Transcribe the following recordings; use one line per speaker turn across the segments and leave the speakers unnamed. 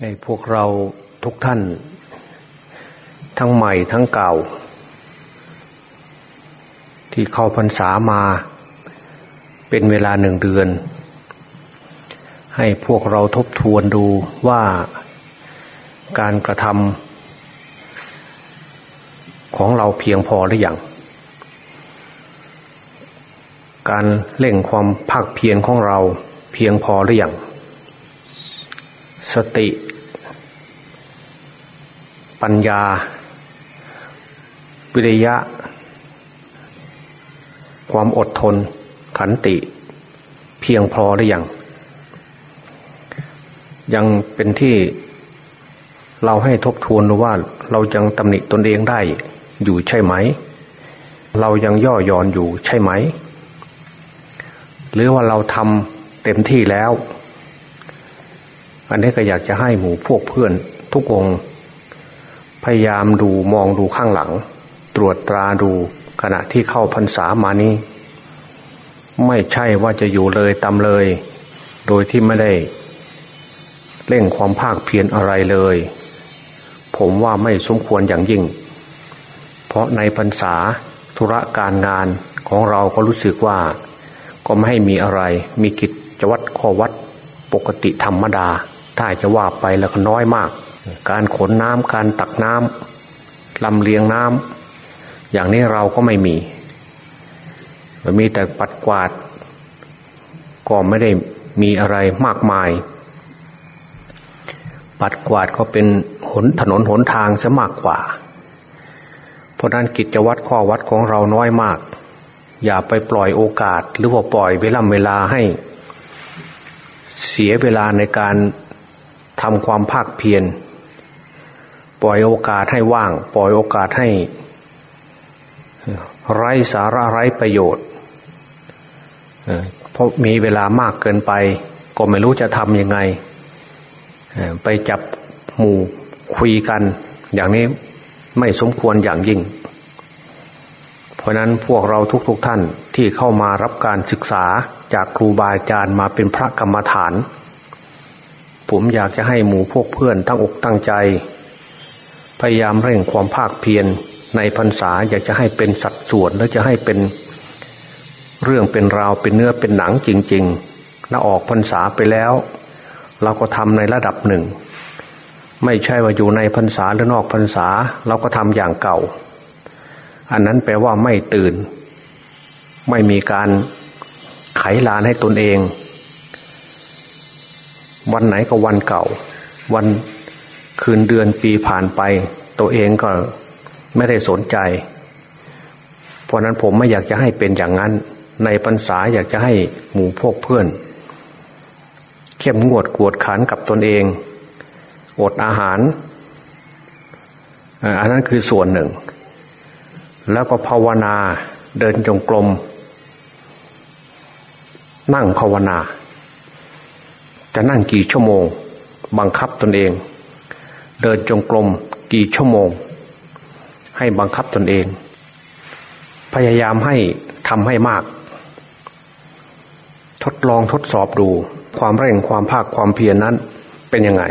ให้พวกเราทุกท่าน ทั้งใหม่ทั้งเก่า ที่เข้าพรรษามา เป็นเวลาหนึ่งเดือน ให้พวกเราทบทวนดูว่าการกระทำของเราเพียงพอหรืออยังการเล่งความภาคเพียรของเราเพียงพอหรืออยังสติ ปัญญา วิริยะ ความอดทน ขันติ เพียงพอหรือยัง ยังเป็นที่เราให้ทบทวนดูว่าเรายังตำหนิตนเองได้อยู่ใช่ไหม เรายังย่อหย่อนอยู่ใช่ไหม หรือว่าเราทำเต็มที่แล้ว อันนี้ก็อยากจะให้หมู่พวกเพื่อนทุกอง พยายามดูมองดูข้างหลัง ตรวจตราดูขณะที่เข้าพรรษามานี้ ไม่ใช่ว่าจะอยู่เลยตำเลย โดยที่ไม่ได้เร่งความภาคเพียรอะไรเลย ผมว่าไม่สมควรอย่างยิ่ง เพราะในพรรษาธุระการงานของเราก็รู้สึกว่า ก็ไม่ให้มีอะไร มีกิจวัตรข้อวัดปกติธรรมดา ถ้าจะว่าไปแล้วก็น้อยมาก การขนน้ำการตักน้ำลำเลียงน้ำอย่างนี้เราก็ไม่มีมีแต่ปัดกวาด ก็ไม่ได้มีอะไรมากมาย ปัดกวาดก็เป็นหนถนนหนทางซะมากกว่า เพราะนั้นกิจวัตรข้อวัดของเราน้อยมาก อย่าไปปล่อยโอกาส หรือว่าปล่อยเวลาเวลาให้ เสียเวลาในการทำความภาคเพียร ปล่อยโอกาสให้ว่าง ปล่อยโอกาสให้ ไร้สาระไร้ประโยชน์เพราะมีเวลามากเกินไป ก็ไม่รู้จะทำยังไง ไปจับหมู่คุยกัน อย่างนี้ไม่สมควรอย่างยิ่ง เพราะนั้นพวกเราทุก ๆทท่านที่เข้ามารับการศึกษาจากครูบาอาจารย์มาเป็นพระกรรมฐาน ผมอยากจะให้หมู่พวกเพื่อนตั้งอกตั้งใจายามเร่งความภาคเพียรในพรรษาอยากจะให้เป็นสัดส่วนและจะให้เป็นเรื่องเป็นราวเป็นเนื้อเป็นหนังจริงๆและออกพรรษาไปแล้ว เราก็ทำในระดับหนึ่ง ไม่ใช่ว่าอยู่ในพรรษาหรือนอกพรรษา เราก็ทำอย่างเก่า อันนั้นแปลว่าไม่ตื่น ไม่มีการไขลานให้ตนเอง วันไหนก็วันเก่า วัน คืนเดือนปีผ่านไป ตัวเองก็ไม่ได้สนใจ เพราะนั้นผมไม่อยากจะให้เป็นอย่างนั้น ในพรรษาอยากจะให้หมู่พวกเพื่อน เข้มงวดกวดขันกับตนเองอดอาหารอันนั้นคือส่วนหนึ่ง แล้วก็ภาวนาเดินจงกรมนั่งภาวนา จะนั่งกี่ชั่วโมง บังคับตนเอง เดินจงกรมกี่ชั่วโมง ให้บังคับตนเอง พยายามให้ทำให้มาก ทดลองทดสอบดู ความเร่งความภาคความเพียรนนั้นเป็นยังไง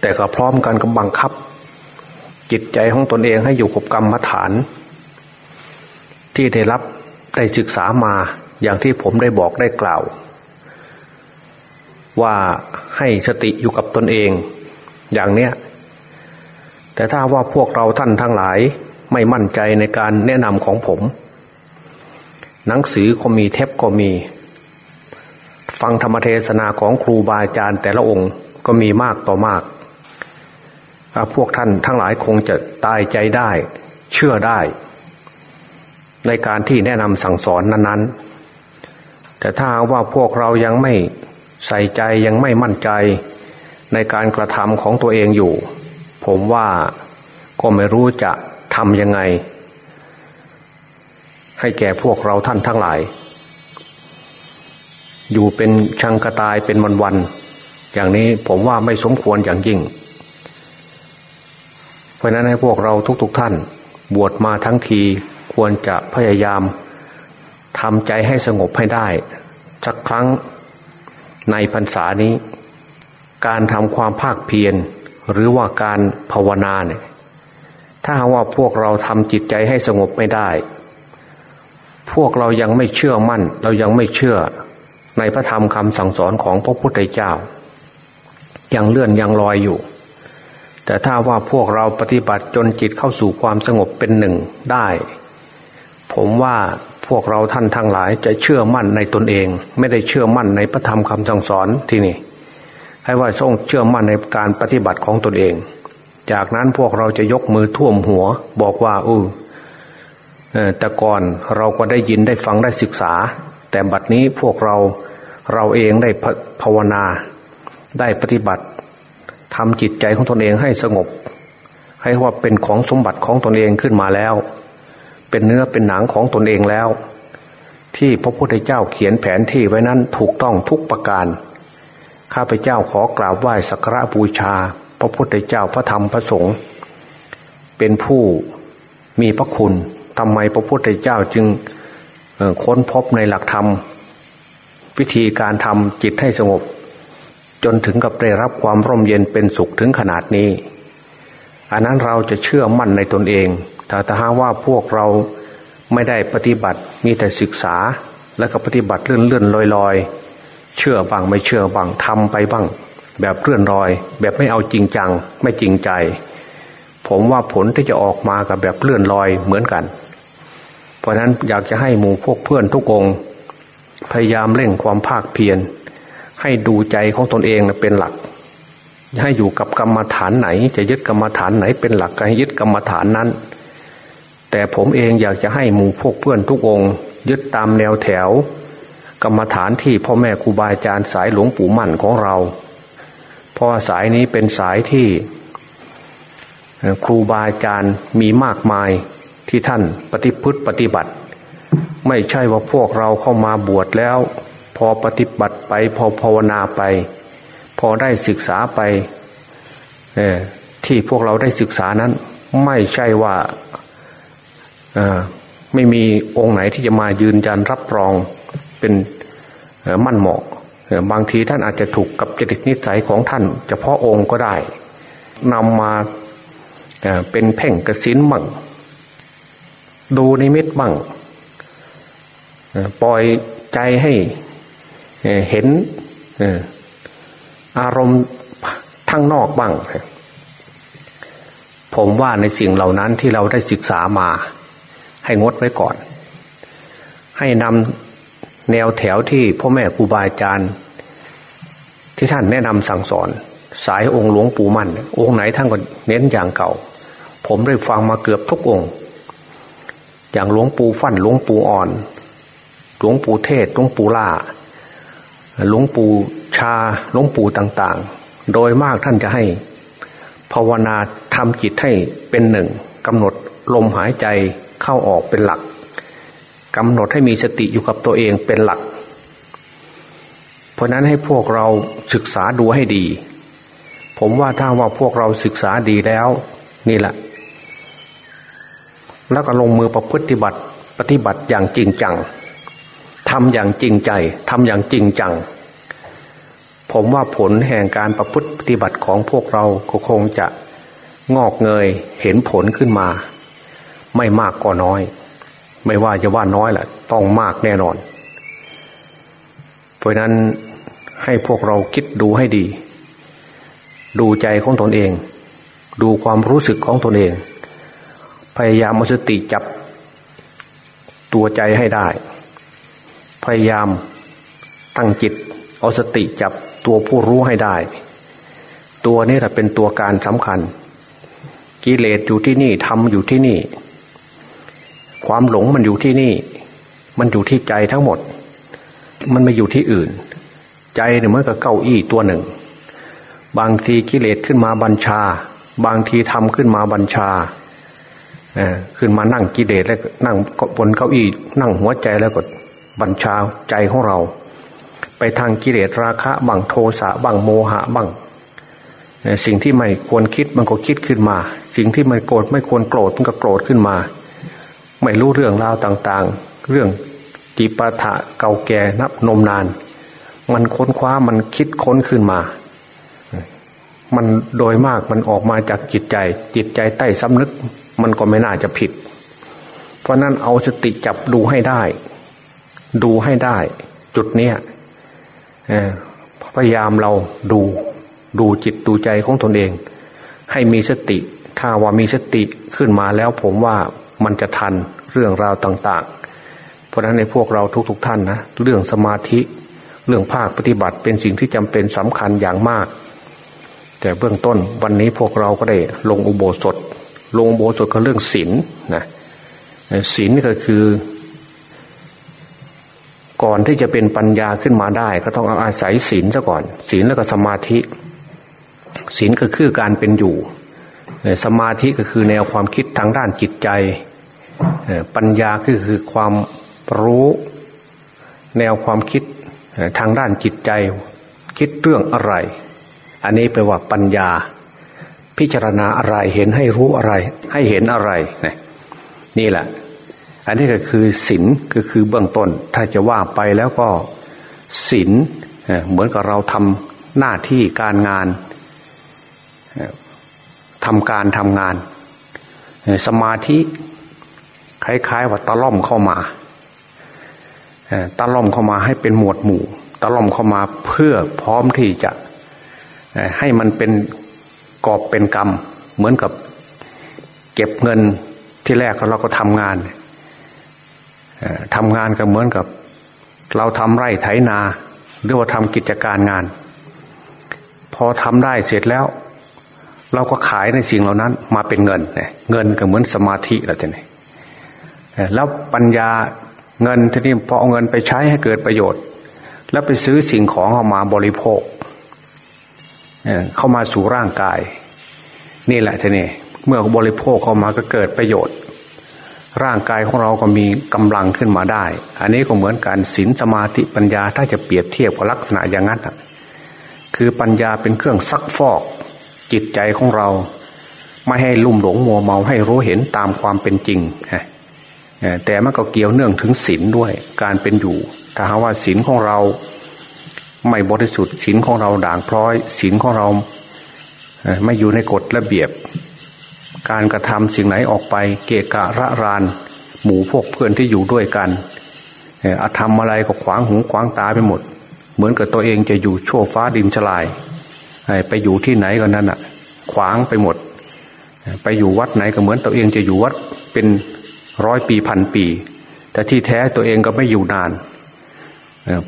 แต่ก็พร้อมกันกับบังคับ จิตใจของตนเองให้อยู่กับกรรมฐาน ที่ได้รับได้ศึกษามาอย่างที่ผมได้บอกได้กล่าว ว่าให้สติอยู่กับตนเอง อย่างเนี้ยแต่ถ้าว่าพวกเราท่านทั้งหลายไม่มั่นใจในการแนะนำของผม หนังสือก็มีเทปก็มี ฟังธรรมเทศนาของครูบาอาจารย์แต่ละองค์ก็มีมากต่อมาก พวกท่านทั้งหลายคงจะตายใจได้ เชื่อได้ ในการที่แนะนำสั่งสอนนั้น ๆ แต่ถ้าว่าพวกเรายังไม่ใส่ใจยังไม่มั่นใจ ในการกระทำของตัวเองอยู่ ผมว่าก็ไม่รู้จะทำยังไง ให้แก่พวกเราท่านทั้งหลาย อยู่เป็นชังกระตายเป็นวันวันอย่างนี้ผมว่าไม่สมควรอย่างยิ่ง เพราะนั้นให้พวกเราทุกๆทท่าน บวชมาทั้งทีควรจะพยายามทำใจให้สงบให้ได้ สักครั้งในพรรษานี้ การทำความภาคเพียรหรือว่าการภาวนาเนี่ยถ้าหากว่าพวกเราทำจิตใจให้สงบไม่ได้ พวกเรายังไม่เชื่อมั่น เรายังไม่เชื่อในพระธรรมคำสั่งสอนของพระพุทธเจ้า ยังเลื่อนยังลอยอยู่ แต่ถ้าว่าพวกเราปฏิบัติจนจิตเข้าสู่ความสงบเป็นหนึ่งได้ ผมว่าพวกเราท่านทั้งหลายจะเชื่อมั่นในตนเอง ไม่ได้เชื่อมั่นในพระธรรมคำสั่งสอนที่นี่ ให้ว่าทรงเชื่อมั่นในการปฏิบัติของตนเอง จากนั้นพวกเราจะยกมือท่วมหัว บอกว่าอือแต่ก่อนเราก็ได้ยินได้ฟังได้ศึกษา แต่บัดนี้พวกเราเราเองได้ภาวนา ได้ปฏิบัติทำจิตใจของตนเองให้สงบ ให้ว่าเป็นของสมบัติของตนเองขึ้นมาแล้ว เป็นเนื้อเป็นหนังของตนเองแล้ว ที่พระพุทธเจ้าเขียนแผนที่ไว้นั้นถูกต้องทุกประการ ข้าพเจ้าขอกราบไหว้สักการะบูชา พระพุทธเจ้าพระธรรมพระสงฆ์เป็นผู้มีพระคุณทำไมพระพุทธเจ้าจึงค้นพบในหลักธรรม วิธีการทำจิตให้สงบ จนถึงกับได้รับความร่มเย็นเป็นสุขถึงขนาดนี้ อันนั้นเราจะเชื่อมั่นในตนเองแต่ถ้าหาว่าพวกเราไม่ได้ปฏิบัติมีแต่ศึกษาแล้วก็ปฏิบัติเลื่อนเลื่อนลอยลอย เชื่อบ้างไม่เชื่อบ้างทำไปบ้าง แบบเลื่อนรอย แบบไม่เอาจริงจัง ไม่จริงใจ ผมว่าผลที่จะออกมากับแบบเลื่อนลอยเหมือนกัน เพราะนั้นอยากจะให้หมู่พวกเพื่อนทุกองพยายามเร่งความภาคเพียรให้ดูใจของตนเองเป็นหลัก ให้อยู่กับกรรมฐานไหน จะยึดกรรมฐานไหนเป็นหลักก็ให้ยึดกรรมฐานนั้น แต่ผมเองอยากจะให้หมู่พวกเพื่อนทุกองยึดตามแนวแถว กรรมฐานที่พ่อแม่ครูบาอาจารย์สายหลวงปู่มั่นของเรา เพราะสายนี้เป็นสายที่ครูบาอาจารย์มีมากมายที่ท่านปฏิพฤติปฏิบัติ ไม่ใช่ว่าพวกเราเข้ามาบวชแล้ว พอปฏิบัติไปพอภาวนาไป พอได้ศึกษาไปที่พวกเราได้ศึกษานั้น ไม่ใช่ว่า ไม่มีองค์ไหนที่จะมายืนยันรับรองเป็นมั่นเหมาะ บางทีท่านอาจจะถูกกับจริตนิสัยของท่าน เฉพาะองค์ก็ได้นำมาเป็นเพ่งกระสินมั่งดูนิมิตบ้างปล่อยใจให้เห็นอารมณ์ทั้งนอกบ้าง ผมว่าในสิ่งเหล่านั้นที่เราได้ศึกษามา ให้งดไว้ก่อน ให้นำแนวแถวที่พ่อแม่ครูบาอาจารย์ ที่ท่านแนะนำสั่งสอน สายองค์หลวงปู่มั่นองค์ไหนท่านก็เน้นอย่างเก่า ผมได้ฟังมาเกือบทุกองค์ อย่างหลวงปู่ฟั่นหลวงปู่อ่อน หลวงปู่เทศหลวงปู่ล่าหลวงปู่ชาหลวงปู่ต่างๆ โดยมากท่านจะให้ ภาวนาทำจิตให้เป็นหนึ่งกำหนดลมหายใจ เข้าออกเป็นหลักกำหนดให้มีสติอยู่กับตัวเองเป็นหลัก เพราะนั้นให้พวกเราศึกษาดูให้ดี ผมว่าถ้าว่าพวกเราศึกษาดีแล้ว นี่แหละ แล้วก็ลงมือประพฤติบัติปฏิบัติอย่างจริงจังทำอย่างจริงใจทำอย่างจริงจัง ผมว่าผลแห่งการประพฤติปฏิบัติของพวกเราก็คงจะงอกเงยเห็นผลขึ้นมา ไม่มากก็น้อย ไม่ว่าจะว่าน้อยแหละต้องมากแน่นอน เพราะนั้นให้พวกเราคิดดูให้ดี ดูใจของตนเอง ดูความรู้สึกของตนเอง พยายามเอาสติจับ ตัวใจให้ได้ พยายามตั้งจิต เอาสติจับตัวผู้รู้ให้ได้ ตัวนี้แหละเป็นตัวการสำคัญกิเลสอยู่ที่นี่ทำอยู่ที่นี่ ความหลงมันอยู่ที่นี่ มันอยู่ที่ใจทั้งหมด มันไม่อยู่ที่อื่น ใจเนี่ยเหมือนกับเก้าอี้ตัวหนึ่ง บางทีกิเลสขึ้นมาบัญชา บางทีทำขึ้นมาบัญชาขึ้นมานั่งกิเลสแล้วนั่งบนเก้าอี้นั่งหัวใจแล้วก็บัญชาใจของเรา ไปทางกิเลสราคะบังโทสะบังโมหะบังสิ่งที่ไม่ควรคิดมันก็คิดขึ้นมา สิ่งที่ไม่โกรธไม่ควรโกรธมันก็โกรธขึ้นมา ไม่รู้เรื่องราวต่างๆ เรื่องจิปาถะเก่าแก่นับนมนาน มันค้นคว้ามันคิดค้นขึ้นมา มันโดยมากมันออกมาจากจิตใจ จิตใจใต้สำนึก มันก็ไม่น่าจะผิด เพราะนั้นเอาสติจับดูให้ได้ ดูให้ได้ จุดเนี้ยพยายามเราดูดูจิตดูใจของตนเอง ให้มีสติ ถ้าว่ามีสติขึ้นมาแล้วผมว่า มันจะทันเรื่องราวต่างๆ เพราะฉะนั้นในพวกเราทุก ๆทท่านนะเรื่องสมาธิ เรื่องภาคปฏิบัติเป็นสิ่งที่จำเป็นสำคัญอย่างมาก แต่เบื้องต้นวันนี้พวกเราก็ได้ลงอุโบสถ ลงอุโบสถก็เรื่องศีลนะศีลก็คือ ก่อนที่จะเป็นปัญญาขึ้นมาได้ ก็ต้องอาศัยศีลซะก่อนศีลแล้วก็สมาธิศีลก็คือการเป็นอยู่ สมาธิก็คือแนวความคิดทางด้านจิตใจ ปัญญาก็คือความรู้แนวความคิดทางด้านจิตใจ คิดเรื่องอะไร อันนี้แปลว่าปัญญา พิจารณาอะไรเห็นให้รู้อะไร ให้เห็นอะไรนี่แหละ อันนี้ก็คือศีลก็คือเบื้องต้น ถ้าจะว่าไปแล้วก็ศีลเหมือนกับเราทำหน้าที่การงาน ทำการทำงาน สมาธิคล้ายๆว่าตะล่อมเข้ามาตะล่อมเข้ามาให้เป็นหมวดหมู่ตะล่อมเข้ามาเพื่อพร้อมที่จะให้มันเป็นกอบเป็นกรรม เหมือนกับเก็บเงินที่แรกเราก็ทำงานทำงานก็เหมือนกับ เราทำไร่ไถนา หรือว่าทำกิจการงาน พอทำได้เสร็จแล้ว เราก็ขายในสิ่งเหล่านั้น มาเป็นเงินเงินก็เหมือนสมาธิแล้วทีนี้แล้วปัญญาเงินทีนี้พอเอาเงินไปใช้ให้เกิดประโยชน์ แล้วไปซื้อสิ่งของเข้ามาบริโภคเข้ามาสู่ร่างกาย นี่แหละทีนี้เมื่อบริโภคเข้ามาก็เกิดประโยชน์ ร่างกายของเราก็มีกำลังขึ้นมาได้ อันนี้ก็เหมือนการศีลสมาธิปัญญาถ้าจะเปรียบเทียบกับลักษณะอย่างนั้นคือปัญญาเป็นเครื่องซักฟอก จิตใจของเรา ไม่ให้ลุ่มหลงมัวเมาให้รู้เห็นตามความเป็นจริงแต่มันก็เกี่ยวเนื่องถึงศีลด้วยการเป็นอยู่ ถ้าหาว่าศีลของเรา ไม่บริสุทธิ์ศีลของเราด่างพร้อยศีลของเราไม่อยู่ในกฎระเบียบ การกระทำสิ่งไหนออกไป เกะกะระราน หมู่พวกเพื่อนที่อยู่ด้วยกันอาทำอะไรก็ขวางหูขวางตาไปหมด เหมือนกับตัวเองจะอยู่โชว์ฟ้าดินฉลาย ไปอยู่ที่ไหนก็นั้นอะ ขวางไปหมด ไปอยู่วัดไหนก็เหมือนตัวเองจะอยู่วัดเป็นร้อยปีพันปี แต่ที่แท้ตัวเองก็ไม่อยู่นาน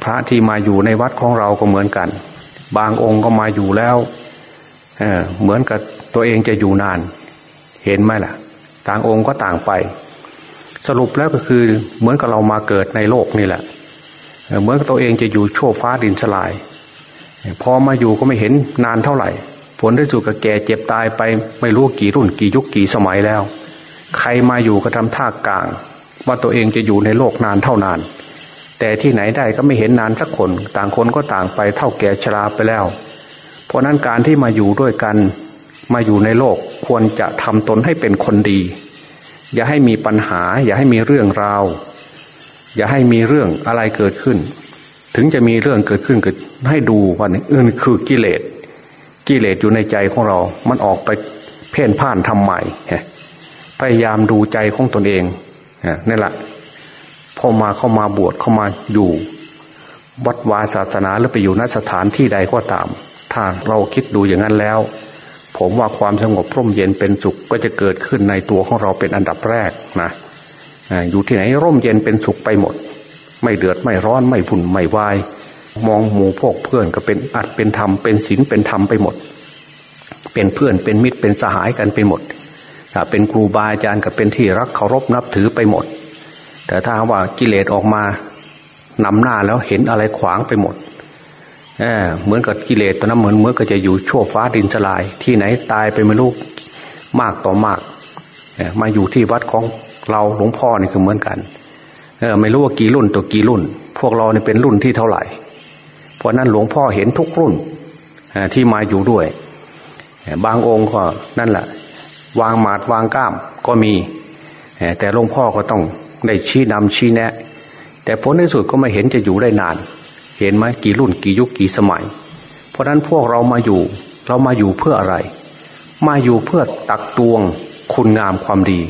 พระที่มาอยู่ในวัดของเราก็เหมือนกัน บางองค์ก็มาอยู่แล้วเเหมือนกับตัวเองจะอยู่นาน เห็นไหมล่ะ ต่างองค์ก็ต่างไป สรุปแล้วก็คือเหมือนกับเรามาเกิดในโลกนี่แหละเหมือนกับตัวเองจะอยู่โชว์ฟ้าดินสลาย พอมาอยู่ก็ไม่เห็นนานเท่าไหร่ ผลที่สุดก็แก่เจ็บตายไปไม่รู้กี่รุ่นกี่ยุคกี่สมัยแล้ว ใครมาอยู่ก็ทำท่ากลาง ว่าตัวเองจะอยู่ในโลกนานเท่านาน แต่ที่ไหนได้ก็ไม่เห็นนานสักคน ต่างคนก็ต่างไปเท่าแก่ชราไปแล้ว เพราะนั้นการที่มาอยู่ด้วยกันมาอยู่ในโลกควรจะทำตนให้เป็นคนดี อย่าให้มีปัญหา อย่าให้มีเรื่องราว อย่าให้มีเรื่องอะไรเกิดขึ้น ถึงจะมีเรื่องเกิดขึ้นเกิดให้ดูว่านี่อื่นคือกิเลสกิเลสอยู่ในใจของเรา มันออกไปเพ่นพ่านทำใหม่พยายามดูใจของตนเองนี่แหละพอมาเข้ามาบวชเข้ามาอยู่ วัดวาศาสนาหรือไปอยู่นสถานที่ใดก็ตาม ถ้าเราคิดดูอย่างนั้นแล้ว ผมว่าความสงบร่มเย็นเป็นสุขก็จะเกิดขึ้นในตัวของเราเป็นอันดับแรกนะอยู่ที่ไหนร่มเย็นเป็นสุขไปหมด ไม่เดือดไม่ร้อนไม่ฝุ่นไม่วาย มองหมู่พวกเพื่อนก็เป็นอัดเป็นธรรมเป็นศีลเป็นธรรมไปหมด เป็นเพื่อนเป็นมิตรเป็นสหายกันไปหมดเป็นครูบาอาจารย์ก็เป็นที่รักเคารพนับถือไปหมด แต่ถ้าว่ากิเลสออกมานำหน้าแล้วเห็นอะไรขวางไปหมดเเหมือนกับกิเลสตอนนั้นเหมือนเมื่อก็จะอยู่ชั่วฟ้าดินสลาย ที่ไหนตายไปไม่รู้มากต่อมาก มาอยู่ที่วัดของเราหลวงพ่อนี่คือเหมือนกัน เออไม่รู้ว่ากี่รุ่นตัวกี่รุ่น พวกเราเนี่ยเป็นรุ่นที่เท่าไหร่ เพราะนั้นหลวงพ่อเห็นทุกรุ่นที่มาอยู่ด้วย บางองค์ก็นั่นแหละวางหมาดวางก้ามก็มี แต่หลวงพ่อก็ต้องได้ชี้นำชี้แนะ แต่ผลในสุดก็ไม่เห็นจะอยู่ได้นาน เห็นไหมกี่รุ่นกี่ยุคกี่สมัย เพราะนั้นพวกเรามาอยู่ เรามาอยู่เพื่ออะไร มาอยู่เพื่อตักตวงคุณงามความดี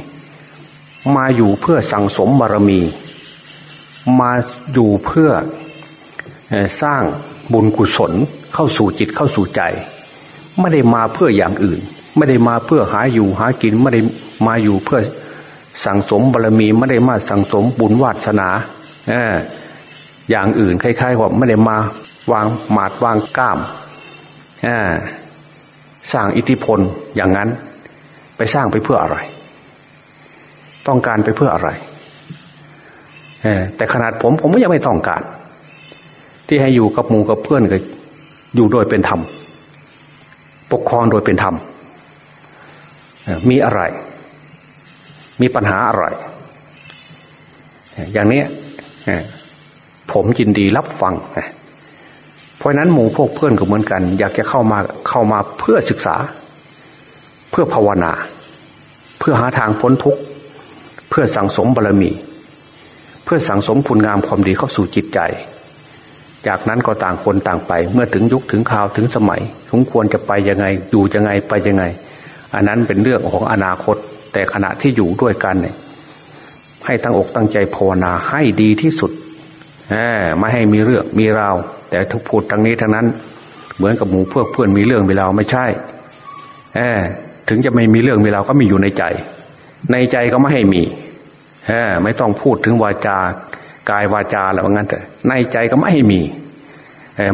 มาอยู่เพื่อสั่งสมบารมี มาอยู่เพื่อสร้างบุญกุศลเข้าสู่จิตเข้าสู่ใจ ไม่ได้มาเพื่ออย่างอื่น ไม่ได้มาเพื่อหาอยู่หากินไม่ได้มาอยู่เพื่อสั่งสมบารมีไม่ได้มาสั่งสมบุญวาสนาอย่างอื่นคล้ายๆว่าไม่ได้มาวางหมาดวางก้ามสร้างอิทธิพลอย่างนั้น ไปสร้างไปเพื่ออะไร ต้องการไปเพื่ออะไร แต่ขนาดผมผมก็ยังไม่ต้องการ ที่ให้อยู่กับหมู่กับเพื่อนก็อยู่โดยเป็นธรรม ปกครองโดยเป็นธรรมมีอะไร มีปัญหาอะไร อย่างนี้ผมยินดีรับฟัง เพราะนั้นหมู่พวกเพื่อนก็เหมือนกัน อยากจะเข้ามาเข้ามาเพื่อศึกษา เพื่อภาวนา เพื่อหาทางพ้นทุกข์ เพื่อสั่งสมบารมี เพื่อสั่งสมคุณงามความดีเข้าสู่จิตใจ จากนั้นก็ต่างคนต่างไป เมื่อถึงยุคถึงข่าวถึงสมัยสมควรจะไปยังไงอยู่ยังไงไปยังไง อันนั้นเป็นเรื่องของอนาคต แต่ขณะที่อยู่ด้วยกันเนี่ยให้ตั้งอกตั้งใจภาวนาให้ดีที่สุดไม่ให้มีเรื่องมีราว แต่ทุกพูดทางนี้ทางนั้น เหมือนกับหมูเพื่อเพื่อนมีเรื่องมีราวไม่ใช่ถึงจะไม่มีเรื่องมีราวก็มีอยู่ในใจ ในใจก็ไม่ให้มี ไม่ต้องพูดถึงวาจากายวาจาแล้วงั้นแต่ในใจก็ไม่ให้มี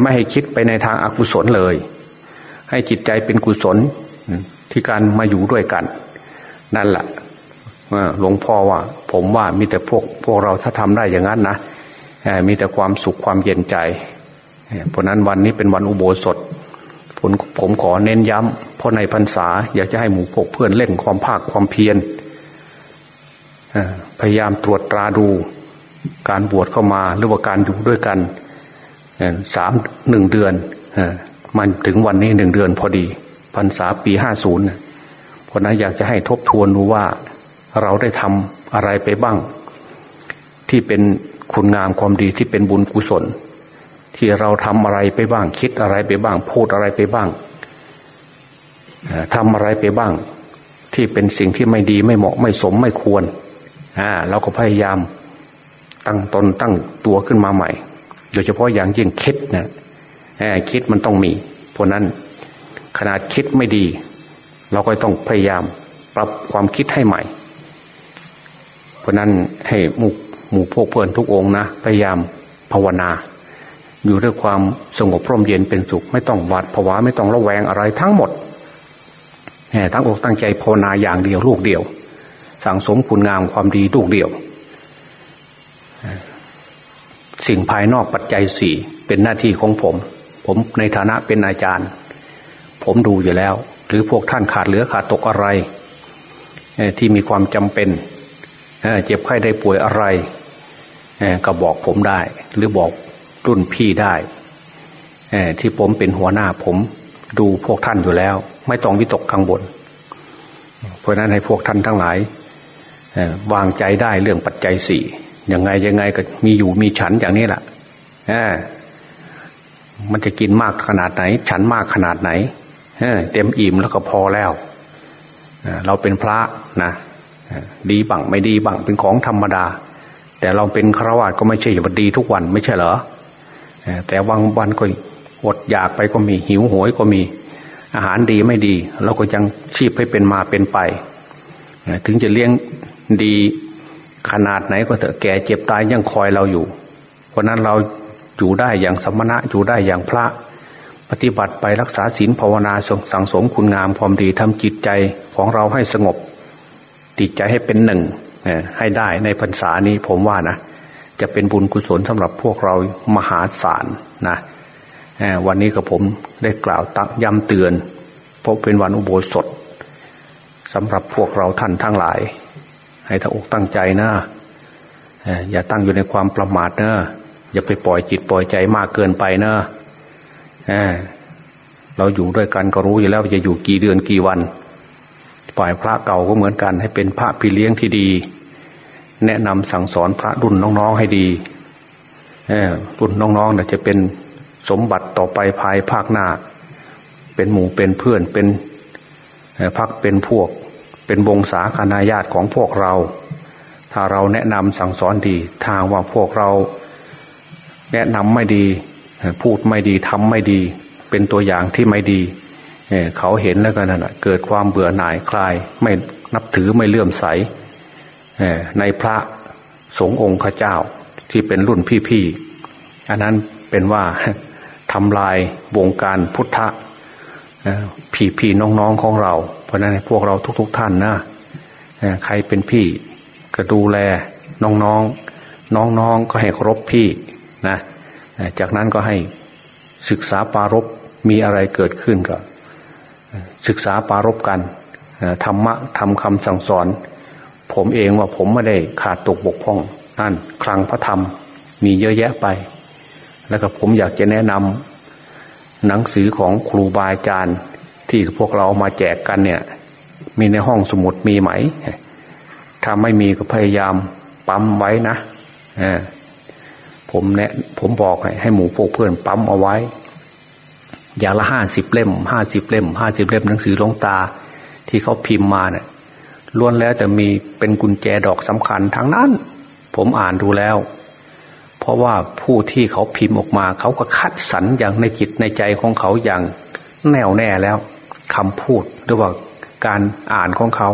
ไม่ให้คิดไปในทางอากุศลเลย ให้จิตใจเป็นกุศลที่การมาอยู่ด้วยกัน นั่นแหละหลวงพ่อว่า ผมว่ามีแต่พวกพวกเราถ้าทำได้อย่างนั้นนะมีแต่ความสุขความเย็นใจเพราะนั้นวันนี้เป็นวันอุโบสถผมผมขอเน้นย้ำเพราะในพรรษา อยากจะให้หมู่พกเพื่อนเล่นความภาคความเพียร พยายามตรวจตราดูการบวชเข้ามาหรือว่าการอยู่ด้วยกันสามหนึ่งเดือนมันถึงวันนี้หนึ่งเดือนพอดีพรรษาปีห้าศูนย์เพราะนั้นอยากจะให้ทบทวนดูว่าเราได้ทำอะไรไปบ้าง ที่เป็นคุณงามความดีที่เป็นบุญกุศล ที่เราทำอะไรไปบ้าง คิดอะไรไปบ้าง พูดอะไรไปบ้างทำอะไรไปบ้าง ที่เป็นสิ่งที่ไม่ดีไม่เหมาะไม่สมไม่ควร อ่าเราก็พยายามตั้งตนตั้งตัวขึ้นมาใหม่ โดยเฉพาะอย่างยิ่งคิดนะคิดมันต้องมี เพราะนั้นขนาดคิดไม่ดี เราก็ต้องพยายามปรับความคิดให้ใหม่ เพราะนั้นให้มุกหมู่พวกเพื่อนทุกองนะ พยายามภาวนา อยู่ด้วยความสงบพร่มเย็นเป็นสุข ไม่ต้องหวาดผวาไม่ต้องระแวงอะไรทั้งหมดแห่ทั้งอกตั้งใจภาวนาอย่างเดียวลูกเดียว สั่งสมคุณงามความดีลูกเดียว สิ่งภายนอกปัจจัยสี่เป็นหน้าที่ของผม ผมในฐานะเป็นอาจารย์ ผมดูอยู่แล้ว หรือพวกท่านขาดเหลือขาดตกอะไร ที่มีความจำเป็นเจ็บไข้ได้ป่วยอะไรก็บอกผมได้ หรือบอกรุ่นพี่ได้ที่ผมเป็นหัวหน้าผมดูพวกท่านอยู่แล้ว ไม่ต้องวิตกกังวลเพราะนั้นให้พวกท่านทั้งหลาย วางใจได้เรื่องปัจจัยสี่ยังไงยังไงก็มีอยู่มีฉันอย่างนี้แหละมันจะกินมากขนาดไหน ฉันมากขนาดไหนเต็มอิ่มแล้วก็พอแล้วเราเป็นพระนะดีบังไม่ดีบังเป็นของธรรมดา แต่เราเป็นฆราวาสก็ไม่ใช่ว่าดีทุกวันไม่ใช่เหรอแต่บางวันก็อดอยากไปก็มีหิวโหยก็มี อาหารดีไม่ดี เราก็ยังชีพให้เป็นมาเป็นไป ถึงจะเลี้ยงดีขนาดไหนก็เถอะแก่เจ็บตายยังคอยเราอยู่ เพราะนั้นเราอยู่ได้อย่างสมณะอยู่ได้อย่างพระ ปฏิบัติไปรักษาศีลภาวนาสังสมคุณงามความดีทำจิตใจของเราให้สงบติดใจให้เป็นหนึ่งให้ได้ในพรรษานี้ผมว่านะจะเป็นบุญกุศลสำหรับพวกเรามหาศาลนะวันนี้กับผมได้กล่าวตั้งย้ำเตือนเพราะเป็นวันอุโบสถ สำหรับพวกเราท่านทั้งหลาย ให้ทั้งอกตั้งใจนะอย่าตั้งอยู่ในความประมาทนะอย่าไปปล่อยจิตปล่อยใจมากเกินไปนะเราอยู่ด้วยกันก็รู้อยู่แล้วจะอยู่กี่เดือนกี่วันฝ่ายพระเก่าก็เหมือนกัน ให้เป็นพระพี่เลี้ยงที่ดี แนะนำสั่งสอนพระรุ่นน้องๆให้ดีรุ่นน้องๆเนี่ยจะเป็นสมบัติต่อไปภายภาคหน้า เป็นหมู่เป็นเพื่อนเป็น พักเป็นพวกเป็นวงศาคณาญาติของพวกเรา ถ้าเราแนะนำสั่งสอนดี ทางว่าพวกเรา แนะนำไม่ดี พูดไม่ดีทำไม่ดี เป็นตัวอย่างที่ไม่ดีเขาเห็นแล้วกันนะเกิดความเบื่อหน่ายคลาย ไม่นับถือไม่เลื่อมใสในพระสงฆ์องค์ข้าเจ้าที่เป็นรุ่นพี่ๆอันนั้นเป็นว่าทำลายวงการพุทธ พี่พี่น้องๆของเรา เพราะนั้นพวกเราทุก ๆ ท่านนะใครเป็นพี่ก็ดูแลน้องๆ น้องๆก็ให้ครบพี่นะจากนั้นก็ให้ศึกษาปารบมีอะไรเกิดขึ้นก็ ศึกษาปารบกันธรรมะทำคำสั่งสอน ผมเองว่าผมไม่ได้ขาดตกบกพร่องนั่นคลังพระธรรมมีเยอะแยะไป แล้วก็ผมอยากจะแนะนำ หนังสือของครูบาอาจารย์ ที่พวกเรามาแจกกันเนี่ย มีในห้องสมุดมีไหม ถ้าไม่มีก็พยายามปั๊มไว้นะผมแนะผมบอกให้ให้หมู่พวกเพื่อนปั๊มเอาไว้ อย่างละห้าสิบเล่มห้าสิบเล่มห้าสิบเล่มหนังสือลงตา ที่เขาพิมพ์มาเนี่ยล้วนแล้วจะมีเป็นกุญแจดอกสำคัญทั้งนั้น ผมอ่านดูแล้ว เพราะว่าผู้ที่เขาพิมพ์ออกมา เขาก็คัดสรรอย่างในจิตในใจของเขาอย่างแน่วแน่แล้วคำพูดหรือว่าการอ่านของเขา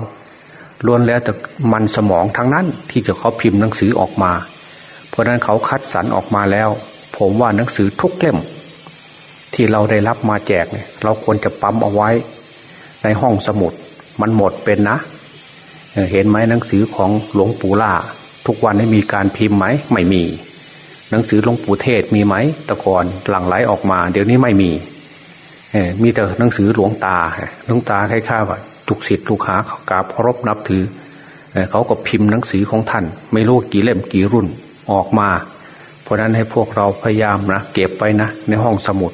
ล้วนแล้วแต่มันสมองทั้งนั้นที่จะเขาพิมพ์หนังสือออกมา เพราะนั้นเขาคัดสรรออกมาแล้ว ผมว่าหนังสือทุกเล่ม ที่เราได้รับมาแจกเนี่ย เราควรจะปั๊มเอาไว้ ในห้องสมุด มันหมดเป็นนะ เห็นไหมหนังสือของหลวงปู่ล่า ทุกวันนี้มีการพิมพ์ไหมไม่มี หนังสือหลวงปู่เทศมีไหมตะกอนหลั่งไหลออกมา เดี๋ยวนี้ไม่มีมีแต่หนังสือหลวงตาหลวงตาให้ข้าว่าทุกสิทธิ์ทุกขากราบเคารพนับถือเขาก็พิมพ์หนังสือของท่าน ไม่รู้กี่เล่มกี่รุ่นออกมา เพราะนั้นให้พวกเราพยายามนะเก็บไว้นะในห้องสมุด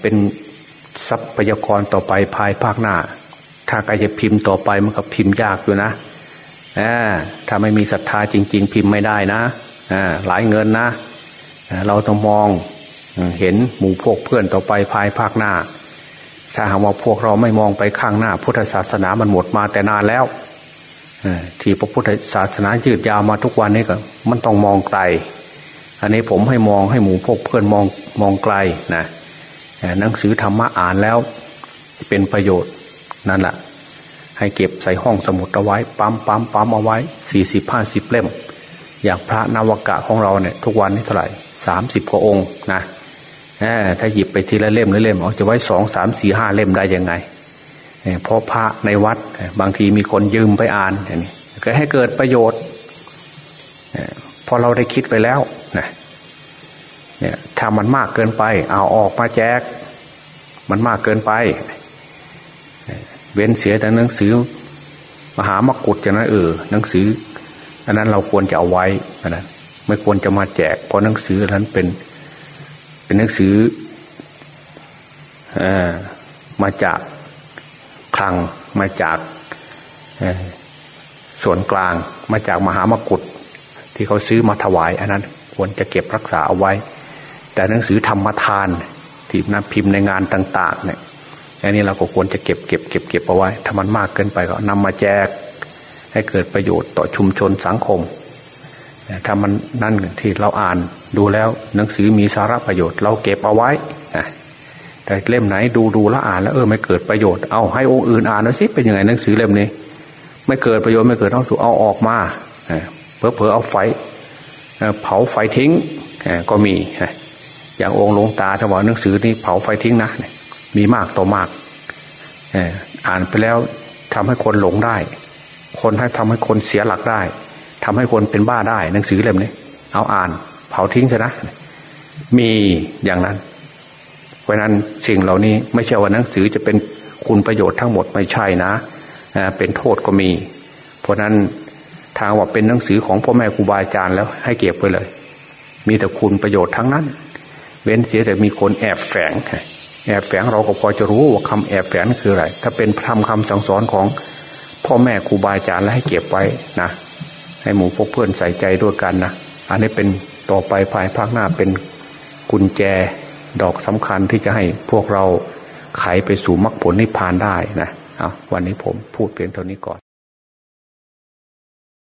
เป็นทรัพยากรต่อไปภายภาคหน้า ถ้าใครจะพิมพ์ต่อไปมันก็พิมพ์ยากอยู่นะถ้าไม่มีศรัทธาจริง ๆ พิมพ์ไม่ได้นะ หลายเงินนะ เราต้องมองเห็นหมู่พวกเพื่อนต่อไปภายภาคหน้า ถ้าหากว่าพวกเราไม่มองไปข้างหน้า พุทธศาสนามันหมดมาแต่นานแล้วที่พระพุทธศาสนายืดยาวมาทุกวันนี้ก็ มันต้องมองไกล อันนี้ผมให้มองให้หมู่พวกเพื่อนมองมองไกลนะหนังสือธรรมะอ่านแล้วเป็นประโยชน์นั่นแหละให้เก็บใส่ห้องสมุดเอาไว้ ปั๊มปั๊มปั๊มเอาไว้สี่สิบห้าสิบเล่ม อย่างพระนวกะของเราเนี่ย ทุกวันนี้เท่าไหร่สามสิบกว่าองค์นะถ้าหยิบไปทีละเล่มละเล่มเอาจะไว้สองสามสี่ห้าเล่มได้ยังไงเพราะพระในวัดบางทีมีคนยืมไปอ่านนี้ก็ให้เกิดประโยชน์พอเราได้คิดไปแล้วนะเนี่ยถ้ามันมากเกินไป เอาออกมาแจก มันมากเกินไป เว้นเสียแต่หนังสือ มหามกุฏอย่างนั้นเออหนังสือ อันนั้นเราควรจะเอาไว้นะไม่ควรจะมาแจก เพราะหนังสือนั้นเป็น เป็นหนังสืออมาจากคลังมาจากส่วนกลางมาจากมหามกุฏที่เขาซื้อมาถวาย อันนั้นควรจะเก็บรักษาเอาไว้ แต่หนังสือธรรมทานที่นับพิมพ์ในงานต่าง ๆ เนี่ยอันนี้เราก็ควรจะเก็บเก็บเก็บเก็บเอาไว้ ถ้ามันมากเกินไปก็นำมาแจก ให้เกิดประโยชน์ต่อชุมชนสังคมถ้ามันนั่นที่เราอ่านดูแล้วหนังสือมีสาระประโยชน์ เราเก็บเอาไว้แต่เล่มไหนดูดูแล้วอ่านแล้วเออไม่เกิดประโยชน์เอาให้องค์อื่นอ่านแล้วสิเป็นยังไงหนังสือเล่มนี้ ไม่เกิดประโยชน์ไม่เกิดเอาถูกเอาออกมาเพอเพอเอาไฟเผาไฟทิ้งก็มีอย่างองค์หลวงตาถ้าบอกหนังสือนี้เผาไฟทิ้งนะมีมากต่อมากอ่านไปแล้วทำให้คนหลงได้ คนให้ทำให้คนเสียหลักได้ทำให้คนเป็นบ้าได้หนังสือเล่มนี้เอาอ่าน เผาทิ้งซะนะ มีอย่างนั้น เพราะนั้นสิ่งเหล่านี้ไม่ใช่ว่าหนังสือจะเป็นคุณประโยชน์ทั้งหมดไม่ใช่นะเป็นโทษก็มี เพราะนั้นทางว่าเป็นหนังสือของพ่อแม่ครูบาอาจารย์แล้วให้เก็บไปเลย มีแต่คุณประโยชน์ทั้งนั้น เว้นเสียแต่มีคนแอบแฝงแอบแฝงเราก็พอจะรู้ว่าคำแอบแฝงคืออะไร ถ้าเป็นทำคำสั่งสอนของ พ่อแม่ครูบาอาจารย์แล้วให้เก็บไว้นะให้หมู่พกเพื่อนใส่ใจด้วยกันนะอันนี้เป็นต่อไปภายภาคหน้าเป็นกุญแจดอกสำคัญที่จะให้พวกเราไขไปสู่มรรคผลนิพพานได้นะเอาวันนี้ผมพูดเพียงเท่านี้ก่อน